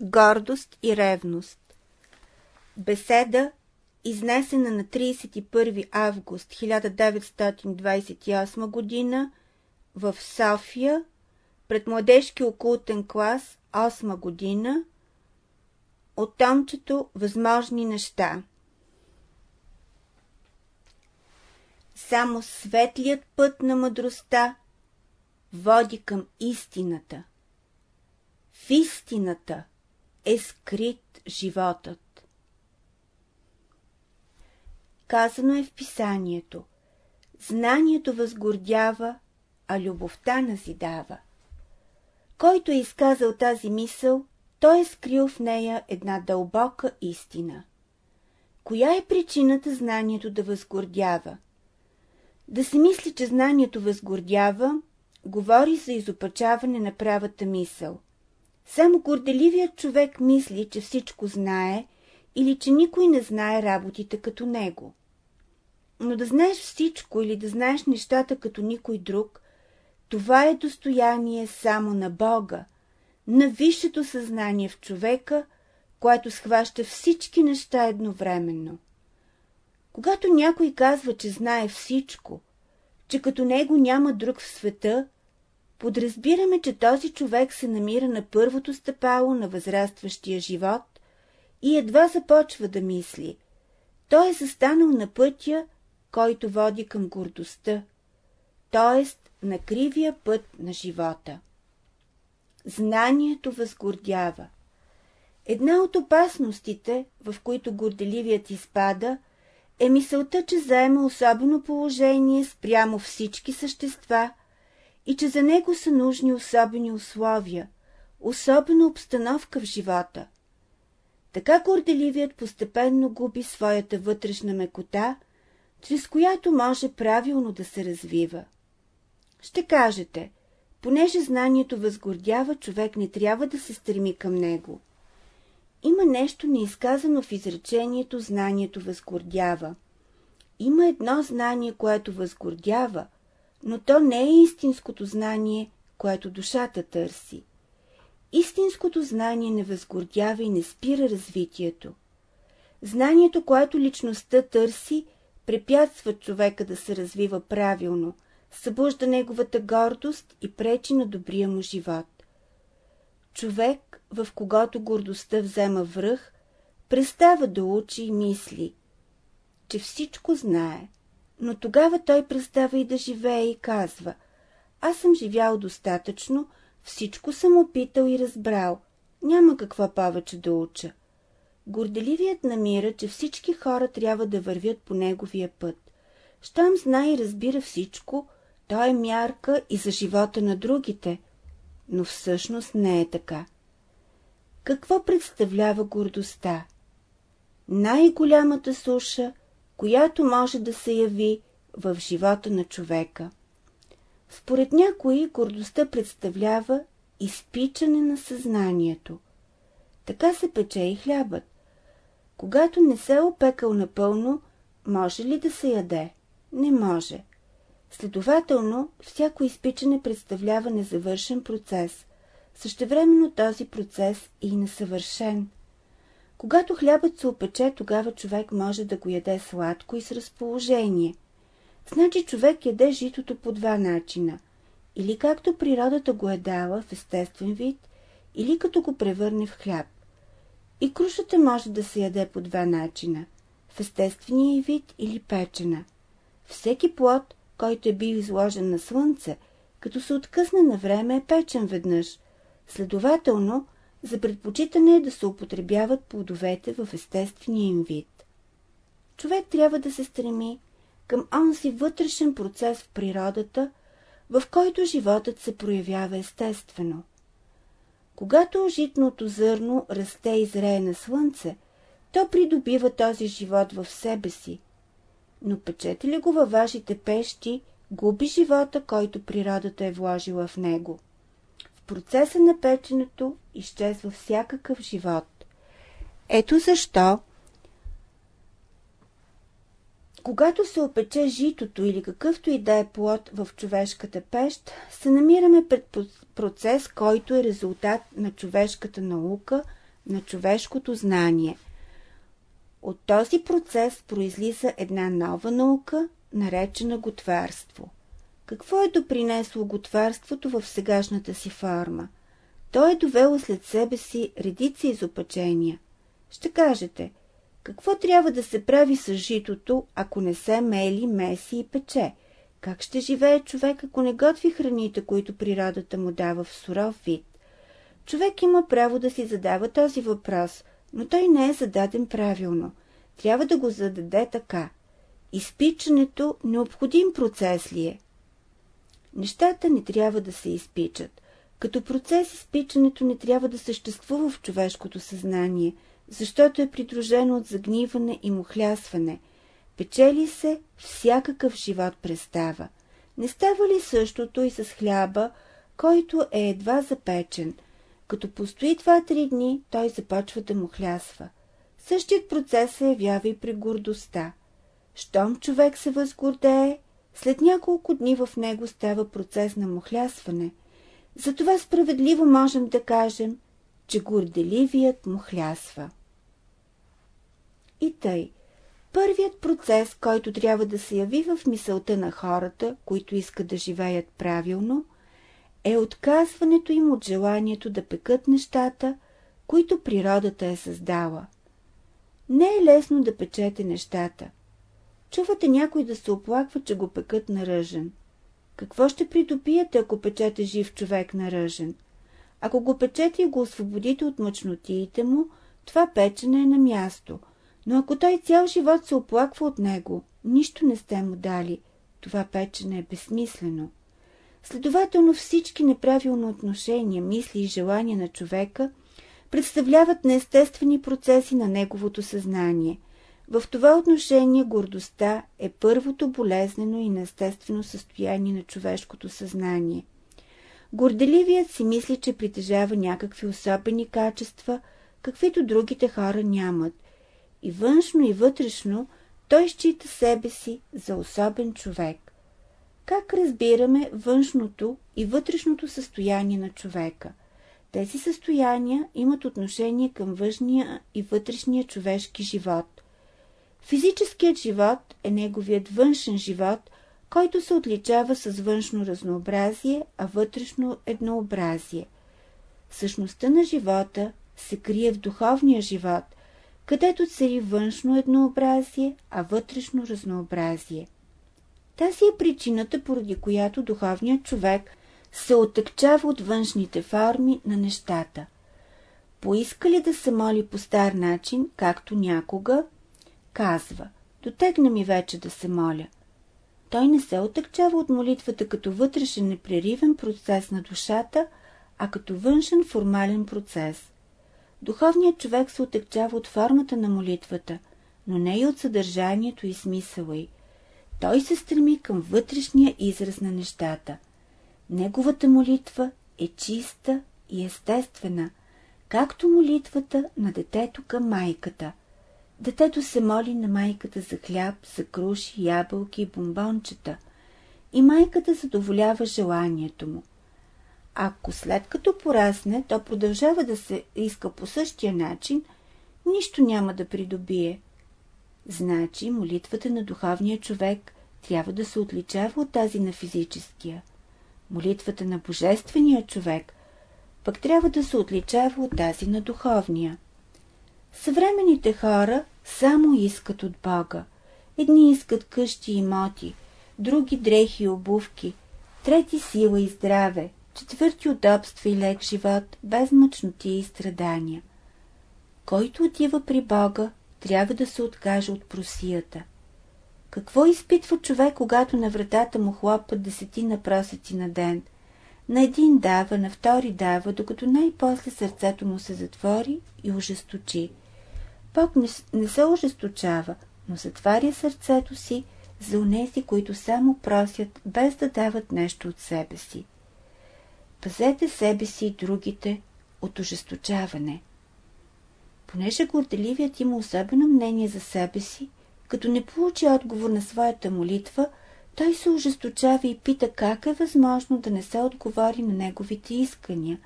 Гордост и ревност Беседа, изнесена на 31 август 1928 г. в София пред младежки окултен клас 8 година от томчето Възможни неща. Само светлият път на мъдростта води към истината. В истината е скрит животът. Казано е в писанието. Знанието възгордява, а любовта назидава. Който е изказал тази мисъл, той е скрил в нея една дълбока истина. Коя е причината знанието да възгордява? Да се мисли, че знанието възгордява, говори за изопачаване на правата мисъл. Само горделивият човек мисли, че всичко знае или че никой не знае работите като него. Но да знаеш всичко или да знаеш нещата като никой друг, това е достояние само на Бога, на висшето съзнание в човека, което схваща всички неща едновременно. Когато някой казва, че знае всичко, че като него няма друг в света, подразбираме, че този човек се намира на първото стъпало на възрастващия живот и едва започва да мисли. Той е застанал на пътя, който води към гордостта, т.е. на кривия път на живота. Знанието възгордява. Една от опасностите, в които горделивият изпада, е мисълта, че заема особено положение спрямо всички същества и че за него са нужни особени условия, особена обстановка в живота. Така горделивият постепенно губи своята вътрешна мекота, чрез която може правилно да се развива. Ще кажете, понеже знанието възгордява, човек не трябва да се стреми към него – има нещо неизказано в изречението «знанието възгордява». Има едно знание, което възгордява, но то не е истинското знание, което душата търси. Истинското знание не възгордява и не спира развитието. Знанието, което личността търси, препятства човека да се развива правилно, събужда неговата гордост и пречи на добрия му живот. Човек в когото гордостта взема връх, престава да учи и мисли, че всичко знае, но тогава той престава и да живее и казва «Аз съм живял достатъчно, всичко съм опитал и разбрал, няма какво повече да уча». Горделивият намира, че всички хора трябва да вървят по неговия път. Щом знае и разбира всичко, той е мярка и за живота на другите, но всъщност не е така. Какво представлява гордостта? Най-голямата суша, която може да се яви в живота на човека. Според някои гордостта представлява изпичане на съзнанието. Така се пече и хлябът. Когато не се е опекал напълно, може ли да се яде? Не може. Следователно, всяко изпичане представлява незавършен процес – Същевременно този процес е и несъвършен. Когато хлябът се опече, тогава човек може да го яде сладко и с разположение. Значи човек яде житото по два начина. Или както природата го е дала в естествен вид, или като го превърне в хляб. И крушата може да се яде по два начина – в естествения вид или печена. Всеки плод, който е бил изложен на слънце, като се откъсне на време, е печен веднъж, Следователно, за предпочитане е да се употребяват плодовете в естествения им вид. Човек трябва да се стреми към онзи вътрешен процес в природата, в който животът се проявява естествено. Когато житното зърно расте и зрее на слънце, то придобива този живот в себе си. Но печете ли го във вашите пещи, губи живота, който природата е вложила в него процеса на печенето изчезва всякакъв живот. Ето защо, когато се опече житото или какъвто и да е плод в човешката пещ, се намираме пред процес, който е резултат на човешката наука, на човешкото знание. От този процес произлиза една нова наука, наречена готварство. Какво е допринесло готварството в сегашната си форма? То е довело след себе си редици изопачения. Ще кажете, какво трябва да се прави с житото, ако не се мели, меси и пече? Как ще живее човек, ако не готви храните, които природата му дава в суров вид? Човек има право да си задава този въпрос, но той не е зададен правилно. Трябва да го зададе така. Изпичането необходим процес ли е? Нещата не трябва да се изпичат. Като процес изпичането не трябва да съществува в човешкото съзнание, защото е придружено от загниване и мухлясване. Печели се всякакъв живот представа. Не става ли същото и с хляба, който е едва запечен? Като постои два-три дни, той започва да му хлясва. Същият процес се явява и при гордостта. Щом човек се възгордее, след няколко дни в него става процес на мухлясване. Затова справедливо можем да кажем, че горделивият мухлясва. И тъй, първият процес, който трябва да се яви в мисълта на хората, които искат да живеят правилно, е отказването им от желанието да пекат нещата, които природата е създала. Не е лесно да печете нещата – Чувате някой да се оплаква, че го пекат на ръжен. Какво ще придобиете, ако печете жив човек на ръжен? Ако го печете и го освободите от мъчнотиите му, това печене е на място. Но ако той цял живот се оплаква от него, нищо не сте му дали. Това печене е безсмислено. Следователно всички неправилно отношения, мисли и желания на човека представляват неестествени процеси на неговото съзнание – в това отношение гордостта е първото болезнено и неестествено състояние на човешкото съзнание. Горделивият си мисли, че притежава някакви особени качества, каквито другите хора нямат. И външно и вътрешно той счита себе си за особен човек. Как разбираме външното и вътрешното състояние на човека? Тези състояния имат отношение към външния и вътрешния човешки живот. Физическият живот е неговият външен живот, който се отличава с външно разнообразие, а вътрешно еднообразие. Същността на живота се крие в духовния живот, където цари външно еднообразие, а вътрешно разнообразие. Тази е причината, поради която духовният човек се отъкчава от външните форми на нещата. Поиска ли да се моли по стар начин, както някога, казва, дотегна ми вече да се моля. Той не се отъкчава от молитвата като вътрешен непреривен процес на душата, а като външен формален процес. Духовният човек се отъкчава от формата на молитвата, но не и от съдържанието и смисъла й. Той се стреми към вътрешния израз на нещата. Неговата молитва е чиста и естествена, както молитвата на детето към майката – Детето се моли на майката за хляб, за круши, ябълки и бомбончета и майката задоволява желанието му. Ако след като порасне, то продължава да се иска по същия начин, нищо няма да придобие. Значи молитвата на духовния човек трябва да се отличава от тази на физическия. Молитвата на божествения човек пък трябва да се отличава от тази на духовния. Съвременните хора само искат от Бога. Едни искат къщи и имоти, други дрехи и обувки, трети сила и здраве, четвърти удобства и лек живот, без мъчноти и страдания. Който отива при Бога, трябва да се откаже от просията. Какво изпитва човек, когато на вратата му хлопат десетина просеци на ден? На един дава, на втори дава, докато най-после сърцето му се затвори и ожесточи. Бог не, не се ожесточава, но затваря сърцето си за унези, които само просят, без да дават нещо от себе си. Пазете себе си и другите от ожесточаване. Понеже горделивият има особено мнение за себе си, като не получи отговор на своята молитва, той се ожесточава и пита как е възможно да не се отговори на неговите искания.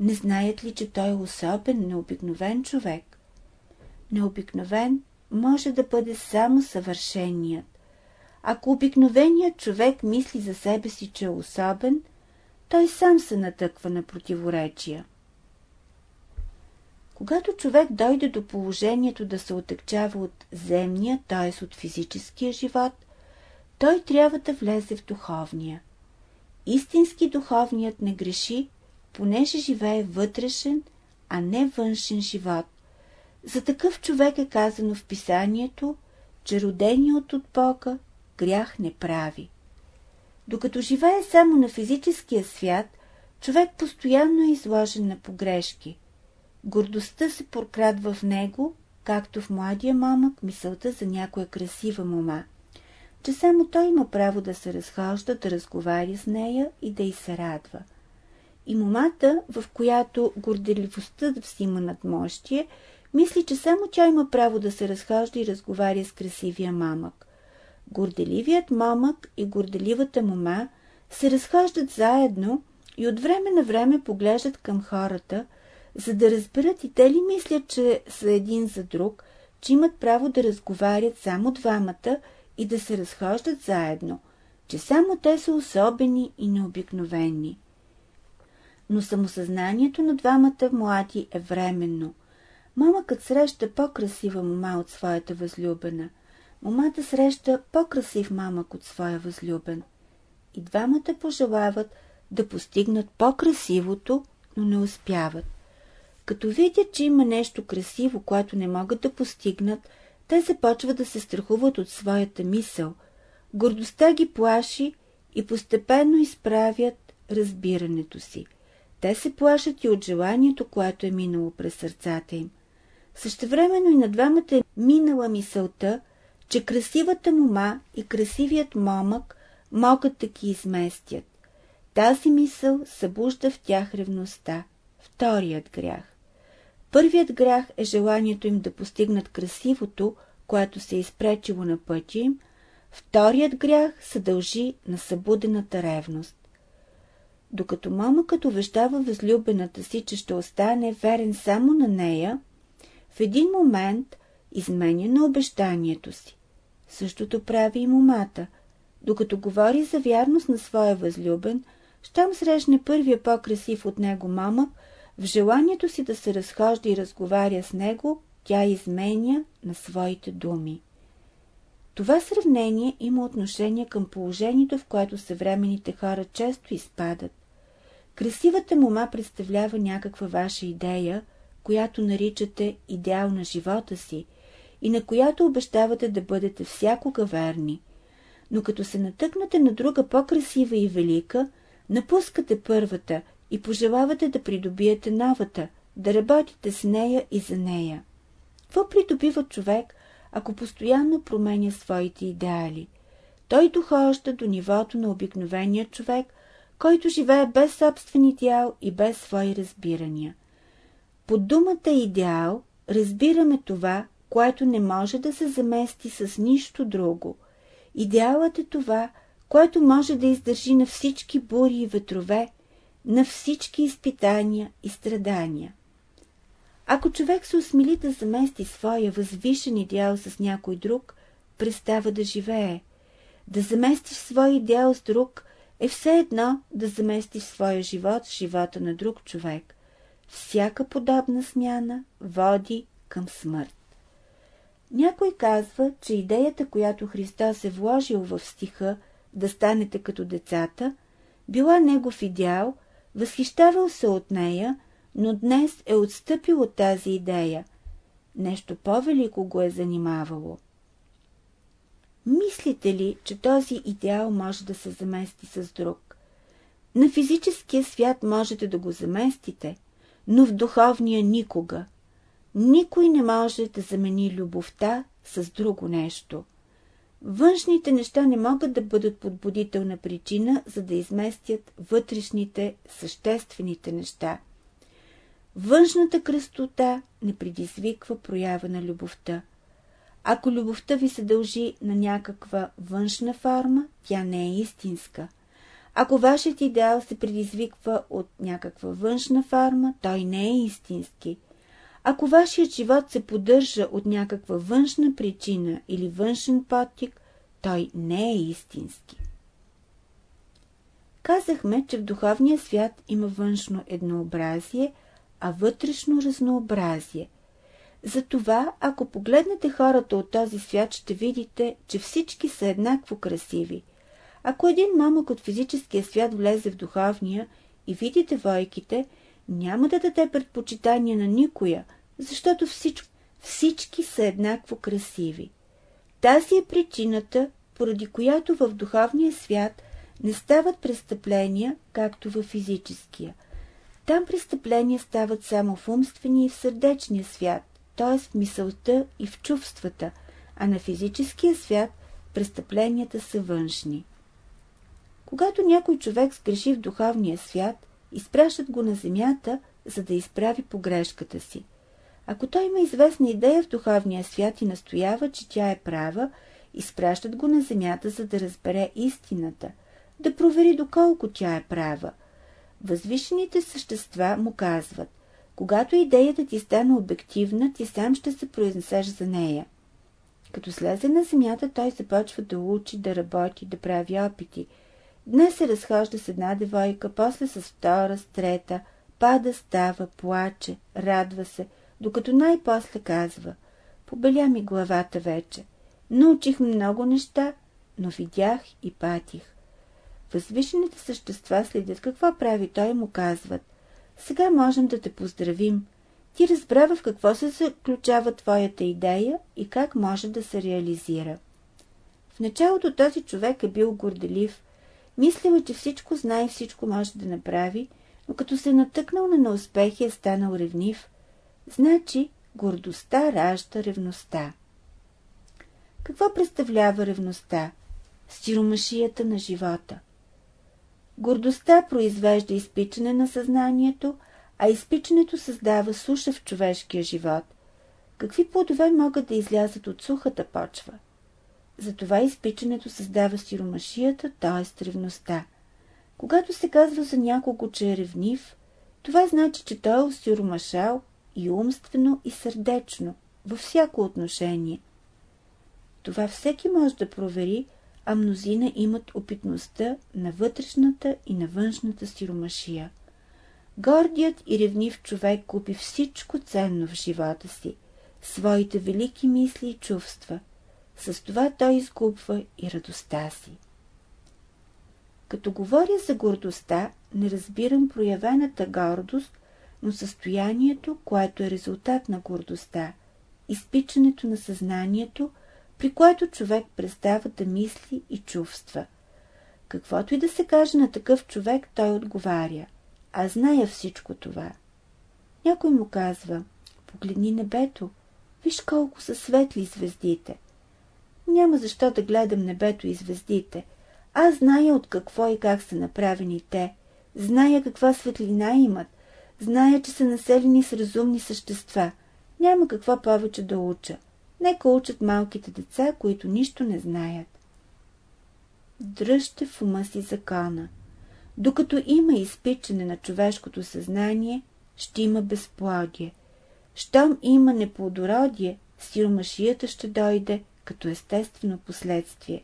не знаят ли, че той е особен, необикновен човек? Необикновен може да бъде само съвършеният. Ако обикновеният човек мисли за себе си, че е особен, той сам се натъква на противоречия. Когато човек дойде до положението да се отъкчава от земния, т.е. от физическия живот, той трябва да влезе в духовния. Истински духовният не греши, понеже живее вътрешен, а не външен живот. За такъв човек е казано в писанието, че роденият от Бога грях не прави. Докато живее само на физическия свят, човек постоянно е изложен на погрешки. Гордостта се прокрадва в него, както в младия момък мисълта за някоя красива мома, че само той има право да се разхожда, да разговаря с нея и да й се радва. И момата, в която горделивостта взима надмощие, мисли, че само тя има право да се разхожда и разговаря с красивия мамък. Горделивият мамък и горделивата мома се разхождат заедно и от време на време поглеждат към хората, за да разберат и те ли мислят, че са един за друг, че имат право да разговарят само двамата и да се разхождат заедно, че само те са особени и необикновени. Но самосъзнанието на двамата млади е временно. Мамъкът среща по-красива мома от своята възлюбена. Момата среща по-красив мамък от своя възлюбен. И двамата пожелават да постигнат по-красивото, но не успяват. Като видят, че има нещо красиво, което не могат да постигнат, те започват да се страхуват от своята мисъл. Гордостта ги плаши и постепенно изправят разбирането си. Те се плашат и от желанието, което е минало през сърцата им. Същевременно и на двамата е минала мисълта, че красивата мома и красивият момък могат да ги изместят. Тази мисъл събужда в тях ревността, вторият грях. Първият грях е желанието им да постигнат красивото, което се е изпречило на пътя им, вторият грях се дължи на събудената ревност. Докато момъкът увещава възлюбената си, че ще остане верен само на нея, в един момент изменя на обещанието си. Същото прави и момата. Докато говори за вярност на своя възлюбен, щом срещне първия по-красив от него мамък, в желанието си да се разхожда и разговаря с него, тя изменя на своите думи. Това сравнение има отношение към положението, в което съвременните хора често изпадат. Красивата мома представлява някаква ваша идея, която наричате идеал на живота си и на която обещавате да бъдете всякога верни. Но като се натъкнете на друга по-красива и велика, напускате първата и пожелавате да придобиете новата, да работите с нея и за нея. Какво придобива човек, ако постоянно променя своите идеали? Той дохожда до нивото на обикновения човек, който живее без собствен идеал и без свои разбирания. Под думата идеал разбираме това, което не може да се замести с нищо друго. Идеалът е това, което може да издържи на всички бури и ветрове, на всички изпитания и страдания. Ако човек се осмели да замести своя възвишен идеал с някой друг, престава да живее. Да заместиш своя идеал с друг е все едно да заместиш своя живот с живота на друг човек. Всяка подобна смяна води към смърт. Някой казва, че идеята, която Христос е вложил в стиха да станете като децата, била негов идеал, възхищавал се от нея, но днес е отстъпил от тази идея. Нещо по-велико го е занимавало. Мислите ли, че този идеал може да се замести с друг? На физическия свят можете да го заместите, но в духовния никога. Никой не може да замени любовта с друго нещо. Външните неща не могат да бъдат подбудителна причина, за да изместят вътрешните, съществените неща. Външната кръстота не предизвиква проява на любовта. Ако любовта ви се дължи на някаква външна форма, тя не е истинска. Ако вашият идеал се предизвиква от някаква външна форма, той не е истински. Ако вашият живот се поддържа от някаква външна причина или външен потик, той не е истински. Казахме, че в духовния свят има външно еднообразие, а вътрешно разнообразие. Затова, ако погледнете хората от този свят, ще видите, че всички са еднакво красиви. Ако един момък от физическия свят влезе в духовния и види девойките, няма да даде предпочитание на никоя, защото всички, всички са еднакво красиви. Тази е причината, поради която в духовния свят не стават престъпления, както в физическия. Там престъпления стават само в умствения и в сърдечния свят, т.е. в мисълта и в чувствата, а на физическия свят престъпленията са външни. Когато някой човек сгреши в духовния свят, изпращат го на земята, за да изправи погрешката си. Ако той има известна идея в духовния свят и настоява, че тя е права, изпращат го на земята, за да разбере истината, да провери доколко тя е права. Възвишените същества му казват, когато идеята ти стане обективна, ти сам ще се произнесеш за нея. Като слезе на земята, той започва да учи, да работи, да прави опити. Днес се разхожда с една девойка, после с втора, с трета, пада, става, плаче, радва се, докато най-после казва «Побеля ми главата вече. Научих много неща, но видях и патих». Възвишените същества следят какво прави той му казват «Сега можем да те поздравим. Ти разбра в какво се заключава твоята идея и как може да се реализира». В началото този човек е бил горделив, мислил, че всичко знае и всичко може да направи, но като се натъкнал на неуспехи е станал ревнив. Значи гордостта ражда ревността. Какво представлява ревността? Стиромашията на живота. Гордостта произвежда изпичане на съзнанието, а изпичането създава суша в човешкия живот. Какви плодове могат да излязат от сухата почва? Затова изпичането създава сиромашията, т.е. ревността. Когато се казва за някого, че е ревнив, това значи, че той е осиромашал и умствено, и сърдечно, във всяко отношение. Това всеки може да провери, а мнозина имат опитността на вътрешната и на външната сиромашия. Гордият и ревнив човек купи всичко ценно в живота си, своите велики мисли и чувства. С това той изгубва и радостта си. Като говоря за гордостта, не разбирам проявената гордост, но състоянието, което е резултат на гордостта, изпичането на съзнанието – при което човек престава да мисли и чувства. Каквото и да се каже на такъв човек, той отговаря. Аз зная всичко това. Някой му казва, погледни небето, виж колко са светли звездите. Няма защо да гледам небето и звездите. Аз зная от какво и как са направени те. Зная каква светлина имат. Зная, че са населени с разумни същества. Няма какво повече да уча. Нека учат малките деца, които нищо не знаят. Дръжте в ума си закона. Докато има изпичане на човешкото съзнание, ще има безплодие. Щом има неплодородие, сиромашията ще дойде като естествено последствие.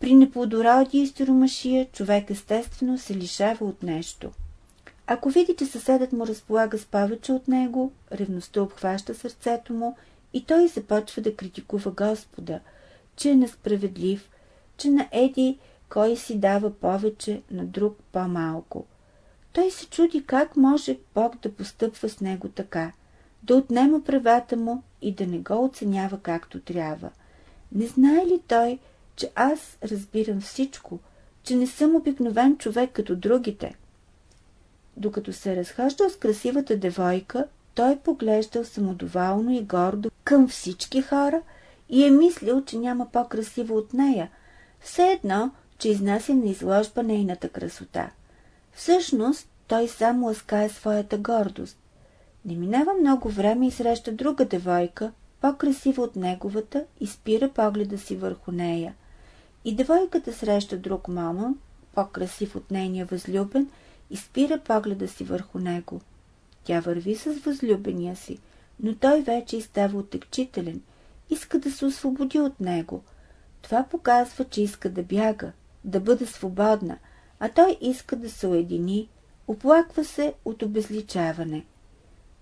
При неплодородие и сиромашия човек естествено се лишава от нещо. Ако види, че съседът му разполага с повече от него, ревността обхваща сърцето му и той започва да критикува Господа, че е несправедлив, че на Еди кой си дава повече, на друг по-малко. Той се чуди как може Бог да постъпва с него така, да отнема правата му и да не го оценява както трябва. Не знае ли той, че аз разбирам всичко, че не съм обикновен човек като другите? Докато се разхождал с красивата девойка, той поглеждал самодоволно и гордо към всички хора и е мислил, че няма по-красиво от нея, все едно, че изнася на изложба нейната красота. Всъщност, той само ласкае своята гордост. Не минава много време и среща друга девойка, по-красива от неговата, и спира погледа си върху нея. И девойката среща друг мама, по-красив от нейния възлюбен и спира погледа си върху него. Тя върви с възлюбения си, но той вече става отекчителен, иска да се освободи от него. Това показва, че иска да бяга, да бъде свободна, а той иска да се уедини, оплаква се от обезличаване.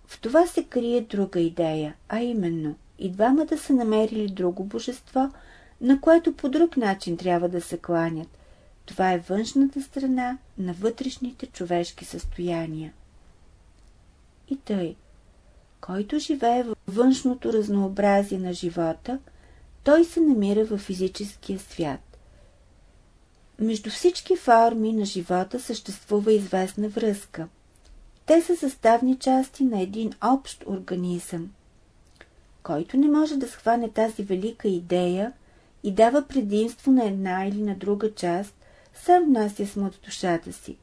В това се крие друга идея, а именно и двама да са намерили друго божество, на което по друг начин трябва да се кланят. Това е външната страна на вътрешните човешки състояния. И тъй, който живее в външното разнообразие на живота, той се намира в физическия свят. Между всички форми на живота съществува известна връзка. Те са съставни части на един общ организъм. Който не може да схване тази велика идея и дава предимство на една или на друга част, сам внася смут душата си.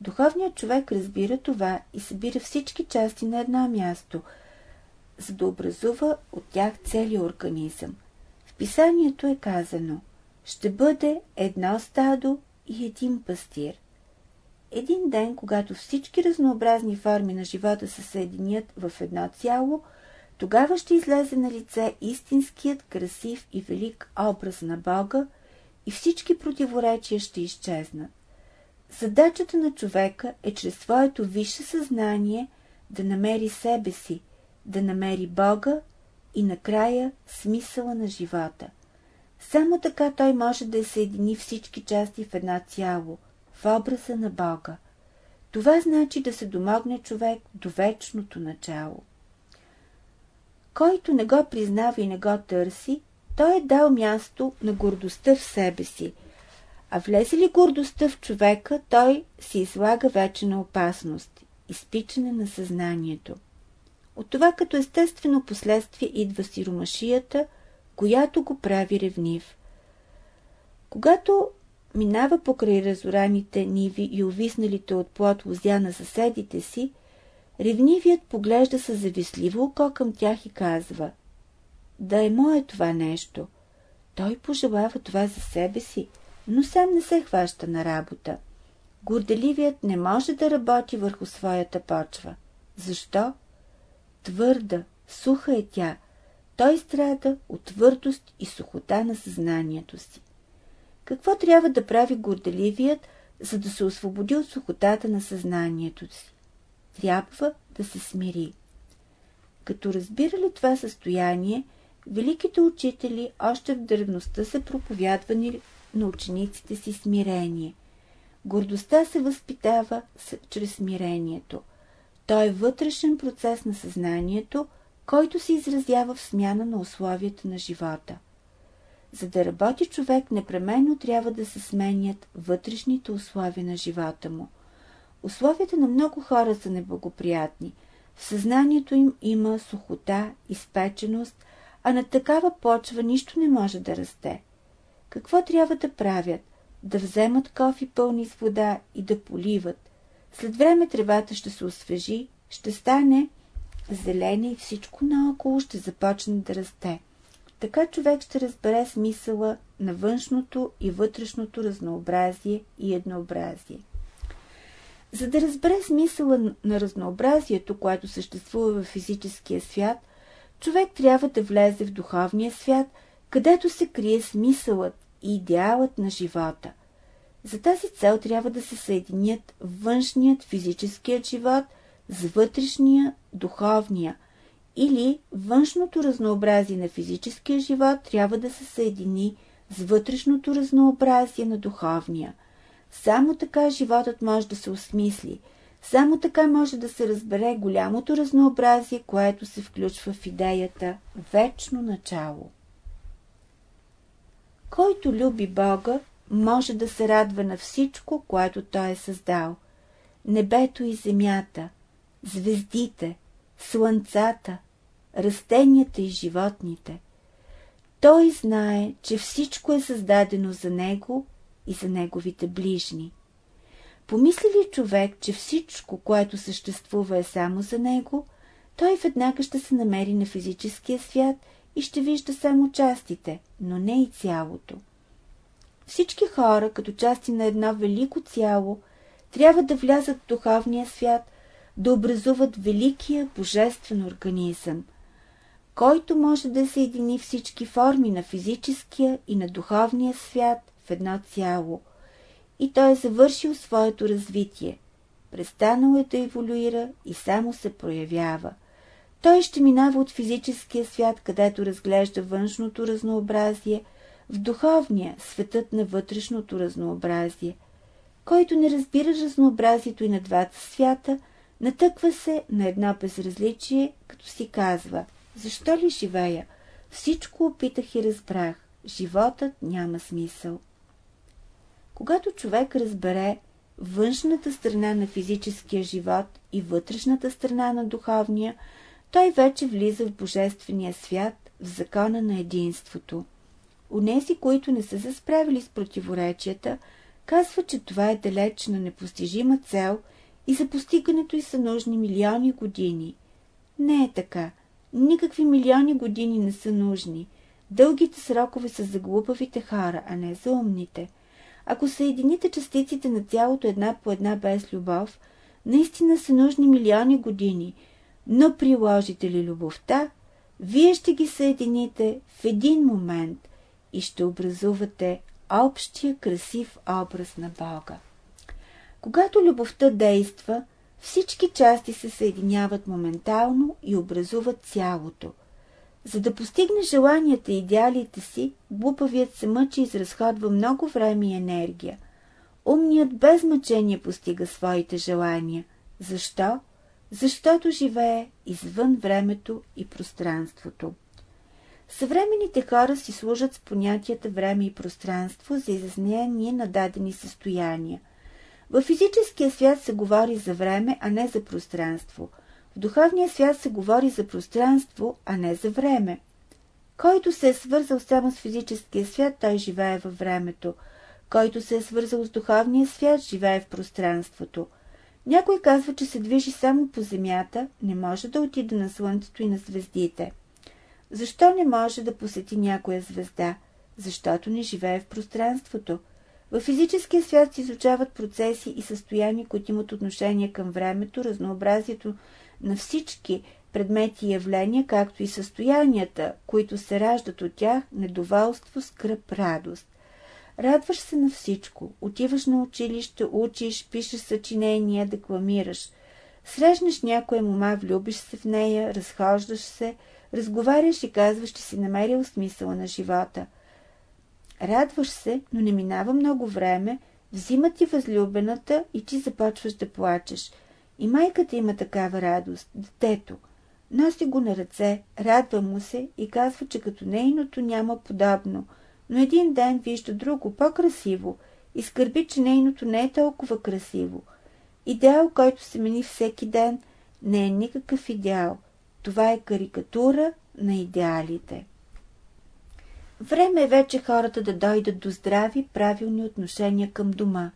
Духовният човек разбира това и събира всички части на едно място, за да образува от тях целият организъм. В писанието е казано ще бъде едно стадо и един пастир. Един ден, когато всички разнообразни форми на живота се съединят в едно цяло, тогава ще излезе на лице истинският красив и велик образ на Бога и всички противоречия ще изчезнат. Задачата на човека е чрез своето висше съзнание да намери себе си, да намери Бога и накрая смисъла на живота. Само така той може да съедини всички части в една цяло, в образа на Бога. Това значи да се домогне човек до вечното начало. Който не го признава и не го търси, той е дал място на гордостта в себе си, а влезе ли гордостта в човека, той се излага вече на опасност, изпичане на съзнанието. От това като естествено последствие идва сиромашията – която го прави ревнив. Когато минава покрай разораните ниви и увисналите от плод лузя на съседите си, ревнивият поглежда с завистливо око към тях и казва «Да е мое това нещо». Той пожелава това за себе си, но сам не се хваща на работа. Горделивият не може да работи върху своята почва. Защо? Твърда, суха е тя, той страда от твърдост и сухота на съзнанието си. Какво трябва да прави горделивият, за да се освободи от сухотата на съзнанието си? Трябва да се смири. Като разбирали това състояние, великите учители още в древността са проповядвани на учениците си смирение. Гордостта се възпитава чрез смирението. Той е вътрешен процес на съзнанието – който се изразява в смяна на условията на живота. За да работи човек, непременно трябва да се сменят вътрешните условия на живота му. Условията на много хора са неблагоприятни. В съзнанието им има сухота, изпеченост, а на такава почва нищо не може да расте. Какво трябва да правят? Да вземат кофи пълни с вода и да поливат. След време тревата ще се освежи, ще стане зелена и всичко наоколо ще започне да расте. Така човек ще разбере смисъла на външното и вътрешното разнообразие и еднообразие. За да разбере смисъла на разнообразието, което съществува в физическия свят, човек трябва да влезе в духовния свят, където се крие смисълът и идеалът на живота. За тази цел трябва да се съединят външният физическият живот – с вътрешния, духовния или външното разнообразие на физическия живот трябва да се съедини с вътрешното разнообразие на духовния. Само така животът може да се осмисли, само така може да се разбере голямото разнообразие, което се включва в идеята вечно начало. Който люби Бога, може да се радва на всичко, което Той е създал. Небето и земята, звездите, слънцата, растенията и животните. Той знае, че всичко е създадено за него и за неговите ближни. Помисли ли човек, че всичко, което съществува е само за него, той веднага ще се намери на физическия свят и ще вижда само частите, но не и цялото. Всички хора, като части на едно велико цяло, трябва да влязат в духовния свят, да образуват великия божествен организъм, който може да съедини всички форми на физическия и на духовния свят едно цяло. И той е завършил своето развитие. Престанал е да еволюира и само се проявява. Той ще минава от физическия свят, където разглежда външното разнообразие, в духовния, светът на вътрешното разнообразие. Който не разбира разнообразието и на двата свята, натъква се на едно безразличие, като си казва «Защо ли живея? Всичко опитах и разбрах. Животът няма смисъл». Когато човек разбере външната страна на физическия живот и вътрешната страна на духовния, той вече влиза в Божествения свят, в закона на единството. Унеси, които не са се справили с противоречията, казват, че това е далеч на непостижима цел и за постигането й са нужни милиони години. Не е така. Никакви милиони години не са нужни. Дългите срокове са за глупавите хора, а не за умните. Ако съедините частиците на тялото една по една без любов, наистина са нужни милиони години – но приложите ли любовта, вие ще ги съедините в един момент и ще образувате общия красив образ на Бога. Когато любовта действа, всички части се съединяват моментално и образуват цялото. За да постигне желанията и идеалите си, глупавият се мъчи и изразходва много време и енергия. Умният без мъчение постига своите желания. Защо? защото живее извън времето и пространството. Съвременните хора си служат с понятията време и пространство за изяснение на дадени състояния. В физическия свят се говори за време, а не за пространство. В духовния свят се говори за пространство, а не за време. Който се е свързал само с физическия свят, той живее във времето. Който се е свързал с духовния свят, живее в пространството. Някой казва, че се движи само по земята, не може да отиде на слънцето и на звездите. Защо не може да посети някоя звезда? Защото не живее в пространството. В физическия свят се изучават процеси и състояния, които имат отношение към времето, разнообразието на всички предмети и явления, както и състоянията, които се раждат от тях, недоволство, скръп, радост. Радваш се на всичко. Отиваш на училище, учиш, пишеш съчинения, декламираш. Срещнеш някоя мома, влюбиш се в нея, разхождаш се, разговаряш и казваш, че си намерил смисъла на живота. Радваш се, но не минава много време, взима ти възлюбената и ти започваш да плачеш. И майката има такава радост, детето. Носи го на ръце, радва му се и казва, че като нейното няма подобно – но един ден вижда друго, по-красиво и скърби, че нейното не е толкова красиво. Идеал, който се мени всеки ден, не е никакъв идеал. Това е карикатура на идеалите. Време е вече хората да дойдат до здрави, правилни отношения към дома.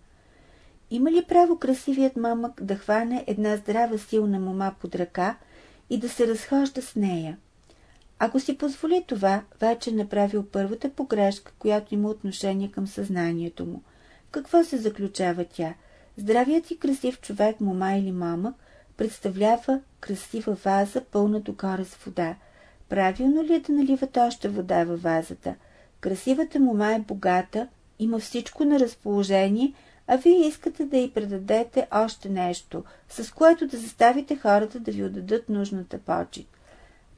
Има ли право красивият мамък да хване една здрава силна мома под ръка и да се разхожда с нея? Ако си позволи това, вече е направил първата погрешка, която има отношение към съзнанието му. Какво се заключава тя? Здравият и красив човек, мома или мама, представлява красива ваза, пълна до гора с вода. Правилно ли е да наливате още вода във вазата? Красивата мома е богата, има всичко на разположение, а вие искате да й предадете още нещо, с което да заставите хората да ви отдадат нужната почет.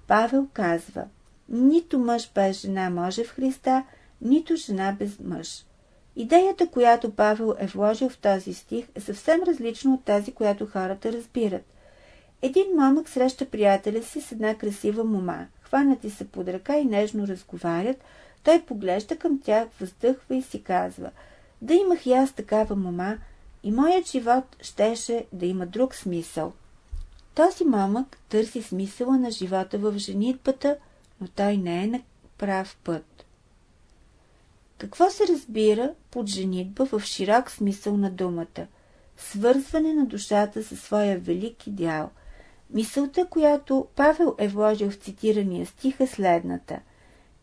Павел казва, нито мъж без жена може в Христа, нито жена без мъж. Идеята, която Павел е вложил в този стих, е съвсем различна от тази, която хората разбират. Един момък среща приятеля си с една красива мома. Хванати се под ръка и нежно разговарят. Той поглежда към тях, въздъхва и си казва «Да имах и аз такава мома, и моят живот щеше да има друг смисъл». Този момък търси смисъла на живота в женитбата, но той не е на прав път. Какво се разбира под женитба в широк смисъл на думата? Свързване на душата със своя велик идеал. Мисълта, която Павел е вложил в цитирания стих е следната.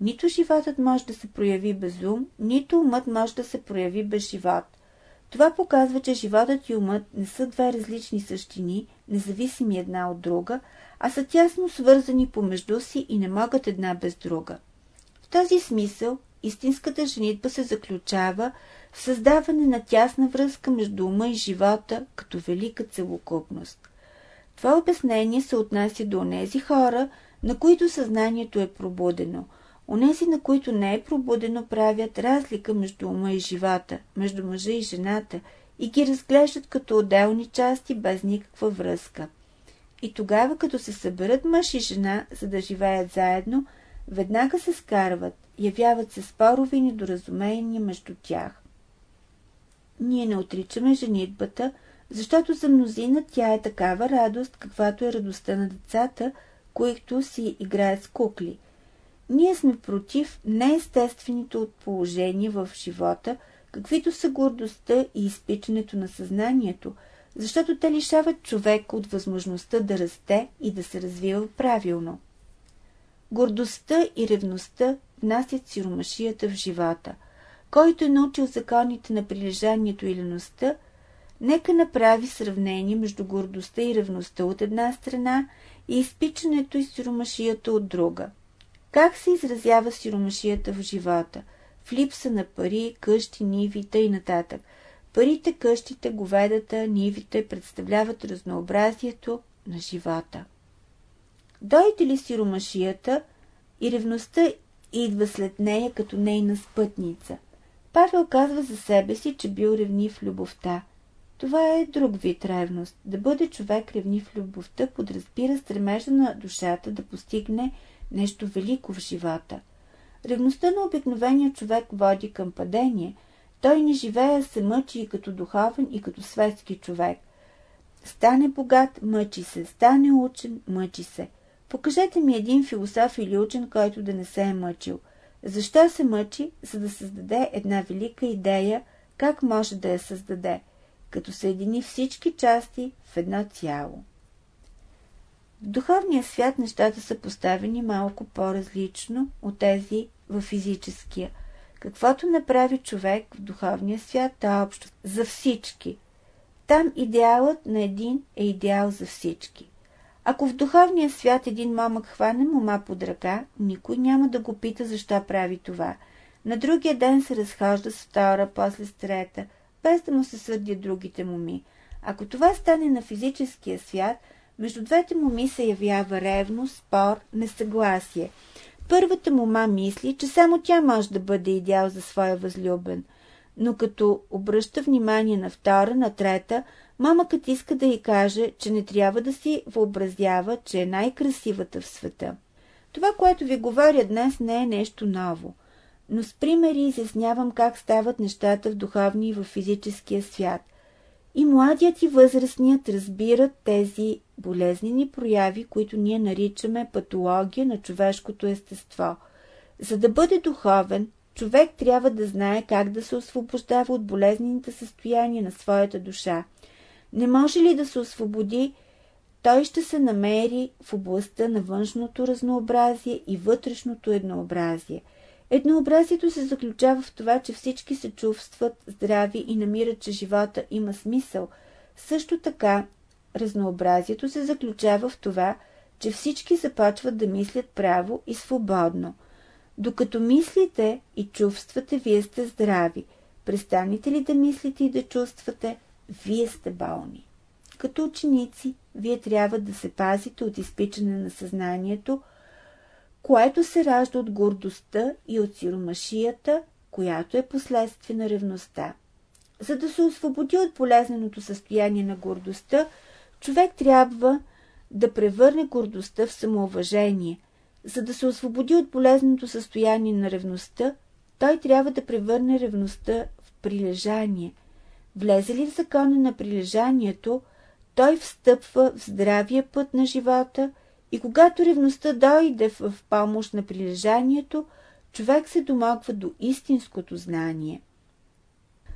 Нито животът може да се прояви без ум, нито умът може да се прояви без живот. Това показва, че животът и умът не са две различни същини, независими една от друга, а са тясно свързани помежду си и не могат една без друга. В този смисъл истинската женитба се заключава в създаване на тясна връзка между ума и живота като велика целокупност. Това обяснение се отнася до онези хора, на които съзнанието е пробудено. Онези, на които не е пробудено, правят разлика между ума и живота, между мъжа и жената и ги разглеждат като отделни части без никаква връзка. И тогава, като се съберат мъж и жена, за да живеят заедно, веднага се скарват, явяват се спорови и недоразумения между тях. Ние не отричаме женитбата, защото за мнозина тя е такава радост, каквато е радостта на децата, които си играят с кукли. Ние сме против неестествените от положения в живота, каквито са гордостта и изпичането на съзнанието, защото те лишават човек от възможността да расте и да се развива правилно. Гордостта и ревността внасят сиромашията в живота. Който е научил законите на прилежанието и леността, нека направи сравнение между гордостта и ревността от една страна и изпичането и сиромашията от друга. Как се изразява сиромашията в живота? В липса на пари, къщи, нивите и нататък. Парите, къщите, говедата, нивите представляват разнообразието на живота. Дойде ли сиромашията и ревността идва след нея като нейна спътница. Павел казва за себе си, че бил ревнив любовта. Това е друг вид ревност. Да бъде човек ревнив любовта подразбира стремежа на душата да постигне нещо велико в живота. Ревността на обикновения човек води към падение. Той не живее, се мъчи и като духовен, и като светски човек. Стане богат, мъчи се. Стане учен, мъчи се. Покажете ми един философ или учен, който да не се е мъчил. Защо се мъчи? За да създаде една велика идея, как може да я създаде, като съедини всички части в едно цяло. В духовния свят нещата са поставени малко по-различно от тези в физическия. Каквото направи човек в духовния свят, е общо за всички. Там идеалът на един е идеал за всички. Ако в духовния свят един момък хване мома под ръка, никой няма да го пита защо прави това. На другия ден се разхожда с втора, после с трета, без да му се съдят другите моми. Ако това стане на физическия свят, между двете моми се явява ревност, спор, несъгласие. Първата мома мисли, че само тя може да бъде идеал за своя възлюбен, но като обръща внимание на втора, на трета, Мамъкът иска да й каже, че не трябва да си въобразява, че е най-красивата в света. Това, което ви говоря днес, не е нещо ново, но с примери изяснявам как стават нещата в духовния и в физическия свят. И младият и възрастният разбират тези болезнени прояви, които ние наричаме патология на човешкото естество. За да бъде духовен, човек трябва да знае как да се освобождава от болезнените състояния на своята душа – не може ли да се освободи, той ще се намери в областта на външното разнообразие и вътрешното еднообразие. Еднообразието се заключава в това, че всички се чувстват здрави и намират, че живота има смисъл. Също така, разнообразието се заключава в това, че всички започват да мислят право и свободно. Докато мислите и чувствате, вие сте здрави. Престанете ли да мислите и да чувствате, вие сте болни. Като ученици, вие трябва да се пазите от изпичане на съзнанието, което се ражда от гордостта и от сиромашията, която е последствие на ревността. За да се освободи от полезненото състояние на гордостта, човек трябва да превърне гордостта в самоуважение. За да се освободи от полезното състояние на ревността, той трябва да превърне ревността в прилежание. Влезе ли в закона на прилежанието, той встъпва в здравия път на живота и когато ревността дойде в помощ на прилежанието, човек се домогва до истинското знание.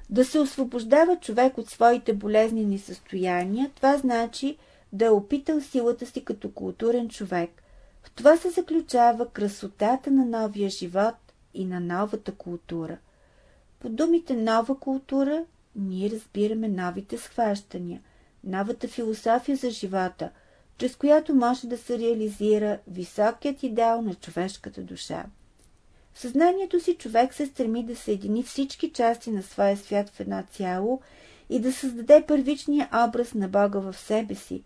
Да се освобождава човек от своите болезнени състояния, това значи да е опитал силата си като културен човек. В това се заключава красотата на новия живот и на новата култура. По думите нова култура ние разбираме новите схващания, новата философия за живота, чрез която може да се реализира високият идеал на човешката душа. В съзнанието си човек се стреми да съедини всички части на своя свят в едно цяло и да създаде първичния образ на Бога в себе си,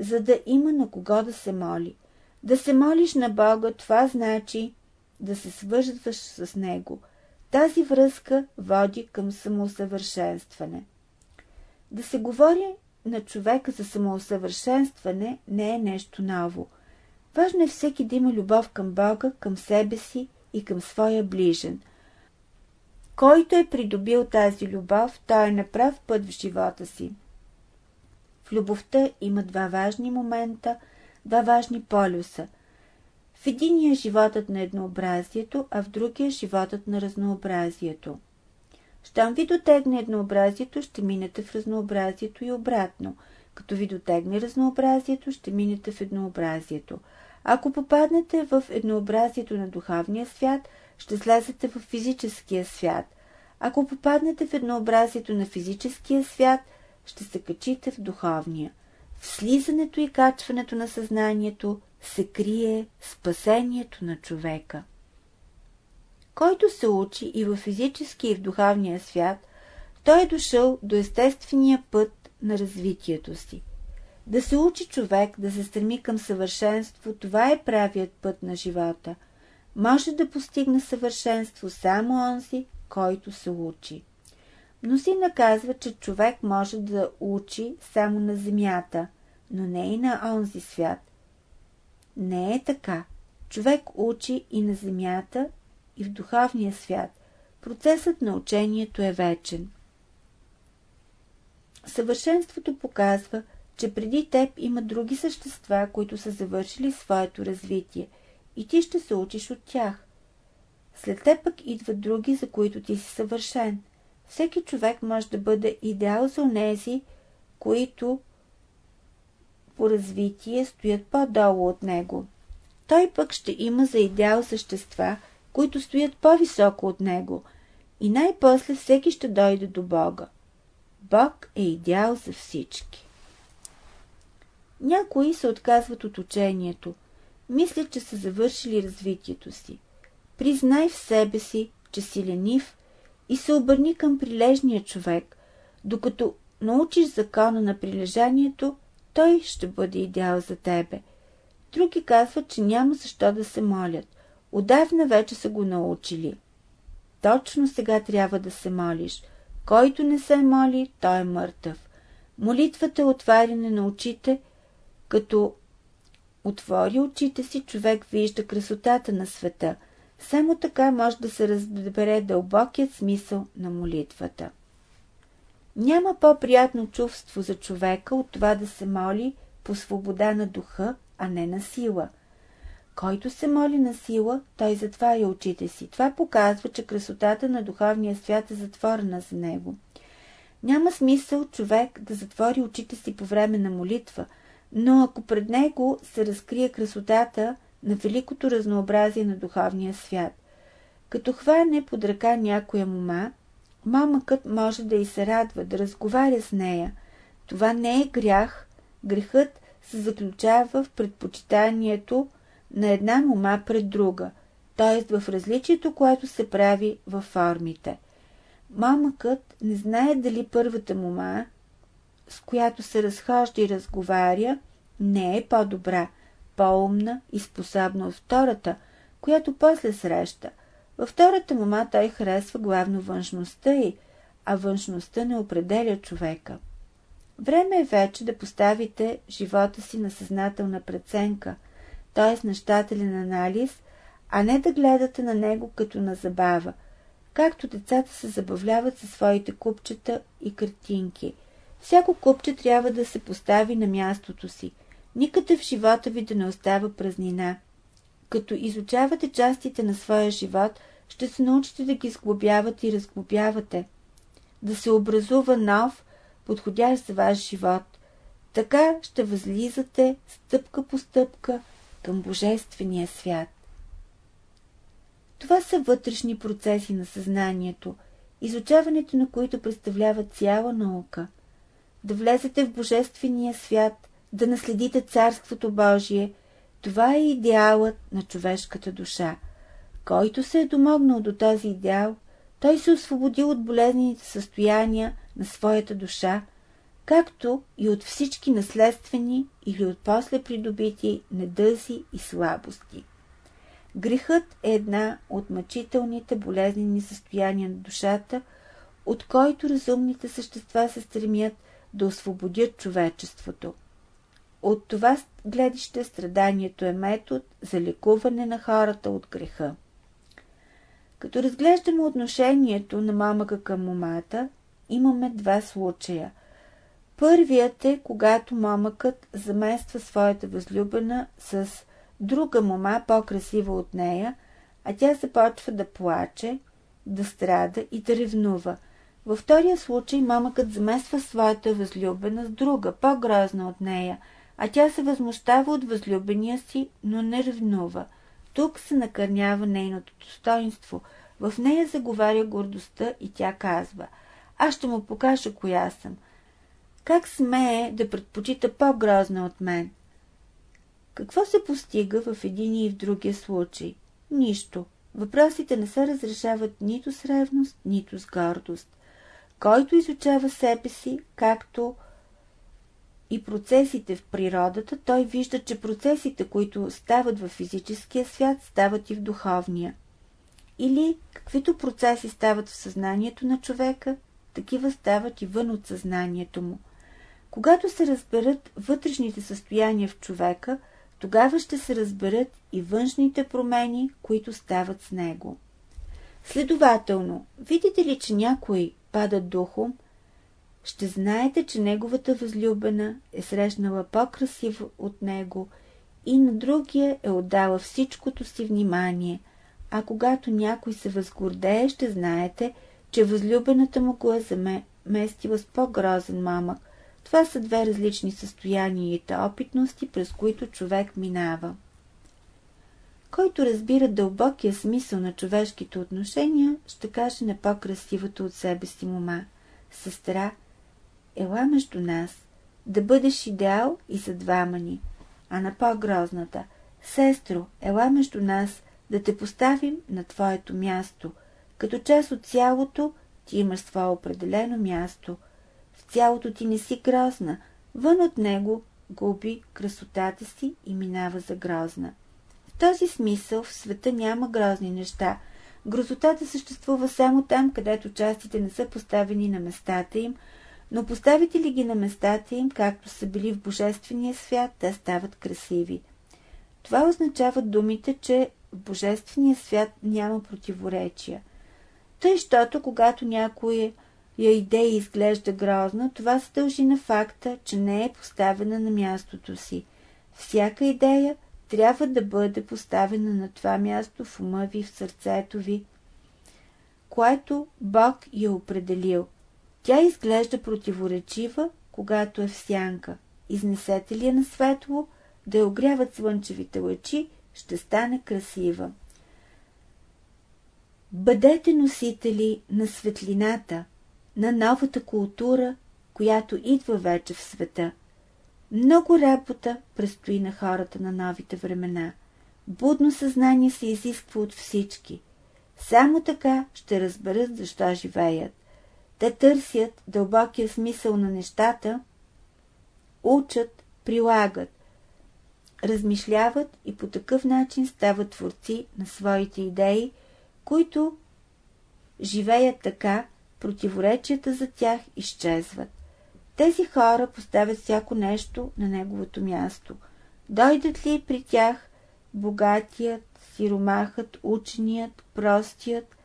за да има на кого да се моли. Да се молиш на Бога, това значи да се свързваш с Него. Тази връзка води към самоусъвършенстване. Да се говори на човека за самоусъвършенстване не е нещо ново. Важно е всеки да има любов към Бога, към себе си и към своя ближен. Който е придобил тази любов, той е на прав път в живота си. В любовта има два важни момента, два важни полюса. В единия животът на еднообразието, а в другия животът на разнообразието. Щом ви дотегне еднообразието, ще минете в разнообразието и обратно. Като ви дотегне разнообразието, ще минете в еднообразието. Ако попаднете в еднообразието на духовния свят, ще слезете в физическия свят. Ако попаднете в еднообразието на физическия свят, ще се качите в духовния. В слизането и качването на съзнанието се крие спасението на човека. Който се учи и в физически и в духовния свят, той е дошъл до естествения път на развитието си. Да се учи човек да се стреми към съвършенство, това е правият път на живота. Може да постигне съвършенство само онзи, който се учи. си наказва, че човек може да учи само на земята, но не и на онзи свят. Не е така. Човек учи и на земята, и в духовния свят. Процесът на учението е вечен. Съвършенството показва, че преди теб има други същества, които са завършили своето развитие и ти ще се учиш от тях. След теб пък идват други, за които ти си съвършен. Всеки човек може да бъде идеал за онези, които по развитие стоят по-долу от него. Той пък ще има за идеал същества, които стоят по-високо от него, и най-после всеки ще дойде до Бога. Бог е идеал за всички. Някои се отказват от учението, мислят, че са завършили развитието си. Признай в себе си, че си ленив и се обърни към прилежния човек, докато научиш закона на прилежанието, той ще бъде идеал за тебе. Други казват, че няма защо да се молят. Отдавна вече са го научили. Точно сега трябва да се молиш. Който не се моли, той е мъртъв. Молитвата е отваряне на очите – като отвори очите си, човек вижда красотата на света. Само така може да се разбере дълбокият смисъл на молитвата. Няма по-приятно чувство за човека от това да се моли по свобода на духа, а не на сила. Който се моли на сила, той затваря очите си. Това показва, че красотата на духовния свят е затворена за него. Няма смисъл човек да затвори очите си по време на молитва – но ако пред него се разкрие красотата на великото разнообразие на духовния свят. Като хване под ръка някоя мома, мамъкът може да й се радва, да разговаря с нея. Това не е грях. Грехът се заключава в предпочитанието на една мома пред друга, т.е. в различието, което се прави във формите. Мамъкът не знае дали първата мома с която се разхожда и разговаря, не е по-добра, по-умна и способна от втората, която после среща. Във втората мома той харесва главно външността й, а външността не определя човека. Време е вече да поставите живота си на съзнателна преценка, т.е. на щателен анализ, а не да гледате на него като на забава, както децата се забавляват със своите купчета и картинки – Всяко купче трябва да се постави на мястото си. Никъде в живота ви да не остава празнина. Като изучавате частите на своя живот, ще се научите да ги сглобявате и разглобявате. Да се образува нов, подходящ за ваш живот. Така ще възлизате стъпка по стъпка към Божествения свят. Това са вътрешни процеси на съзнанието, изучаването на които представлява цяла наука. Да влезете в Божествения свят, да наследите Царството Божие, това е идеалът на човешката душа. Който се е домогнал до този идеал, той се освободил от болезнените състояния на своята душа, както и от всички наследствени или от после придобити недъзи и слабости. Грехът е една от мъчителните болезнени състояния на душата, от който разумните същества се стремят да освободят човечеството. От това гледище страданието е метод за лекуване на хората от греха. Като разглеждаме отношението на мамъка към момата, имаме два случая. Първият е, когато мамъкът замества своята възлюбена с друга мома по-красива от нея, а тя започва да плаче, да страда и да ревнува. Във втория случай мамъкът замества своята възлюбена с друга, по-грозна от нея, а тя се възмущава от възлюбения си, но не ревнува. Тук се накърнява нейното достоинство. В нея заговаря гордостта и тя казва «Аз ще му покажа коя съм». Как смее да предпочита по-грозна от мен? Какво се постига в един и в другия случай? Нищо. Въпросите не се разрешават нито с ревност, нито с гордост. Който изучава себе си, както и процесите в природата, той вижда, че процесите, които стават в физическия свят, стават и в духовния. Или каквито процеси стават в съзнанието на човека, такива стават и вън от съзнанието му. Когато се разберат вътрешните състояния в човека, тогава ще се разберат и външните промени, които стават с него. Следователно, видите ли, че някой пада духом, ще знаете, че неговата възлюбена е срещнала по-красиво от него и на другия е отдала всичкото си внимание, а когато някой се възгордее, ще знаете, че възлюбената му го е заместила с по-грозен мамък. Това са две различни състояния и опитности, през които човек минава. Който разбира дълбокия смисъл на човешките отношения, ще каже на по-красивото от себе си мома. Сестра, ела между нас, да бъдеш идеал и за двама ни, а на по-грозната, сестро, ела между нас, да те поставим на твоето място. Като част от цялото, ти имаш свое определено място. В цялото ти не си грозна, вън от него губи красотата си и минава за грозна. Този смисъл в света няма грозни неща. Грозотата съществува само там, където частите не са поставени на местата им, но поставите ли ги на местата им, както са били в Божествения свят, те стават красиви. Това означава думите, че в Божествения свят няма противоречия. Тъй, щото когато някоя идея изглежда грозна, това се дължи на факта, че не е поставена на мястото си. Всяка идея трябва да бъде поставена на това място в ума ви, в сърцето ви, което Бог я е определил – тя изглежда противоречива, когато е в сянка. Изнесете ли я на светло, да я огряват слънчевите лъчи, ще стане красива. Бъдете носители на светлината, на новата култура, която идва вече в света. Много работа предстои на хората на новите времена. Будно съзнание се изисква от всички. Само така ще разберат защо живеят. Те търсят дълбокия смисъл на нещата, учат, прилагат, размишляват и по такъв начин стават творци на своите идеи, които живеят така, противоречията за тях изчезват. Тези хора поставят всяко нещо на неговото място. Дойдат ли при тях богатият, сиромахът, ученият, простият,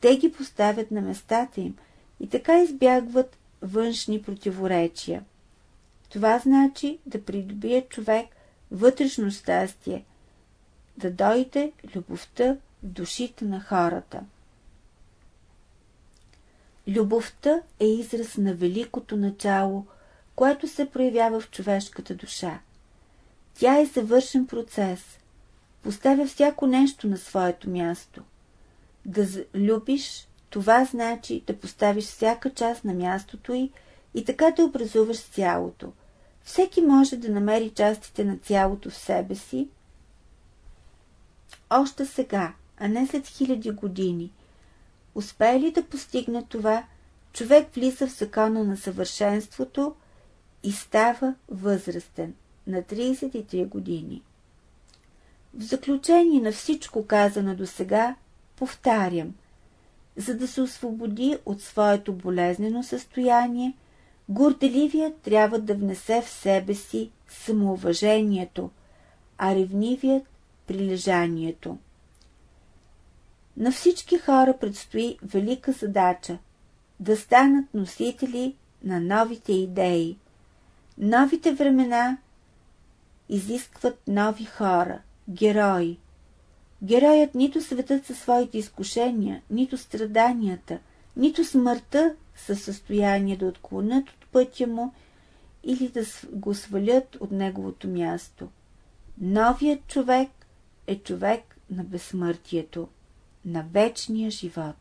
те ги поставят на местата им – и така избягват външни противоречия. Това значи да придобие човек вътрешно щастие, да дойде любовта в душите на хората. Любовта е израз на великото начало, което се проявява в човешката душа. Тя е завършен процес, поставя всяко нещо на своето място. Да любиш, това значи да поставиш всяка част на мястото й и така да образуваш цялото. Всеки може да намери частите на цялото в себе си, още сега, а не след хиляди години. Успее ли да постигне това, човек влиза в закона на съвършенството и става възрастен на 33 години. В заключение на всичко казано до сега, повтарям, за да се освободи от своето болезнено състояние, горделивият трябва да внесе в себе си самоуважението, а ревнивият – прилежанието. На всички хора предстои велика задача – да станат носители на новите идеи. Новите времена изискват нови хора, герои. Героят нито светът със своите изкушения, нито страданията, нито смъртта са състояние да отклонят от пътя му или да го свалят от неговото място. Новият човек е човек на безсмъртието, на вечния живот.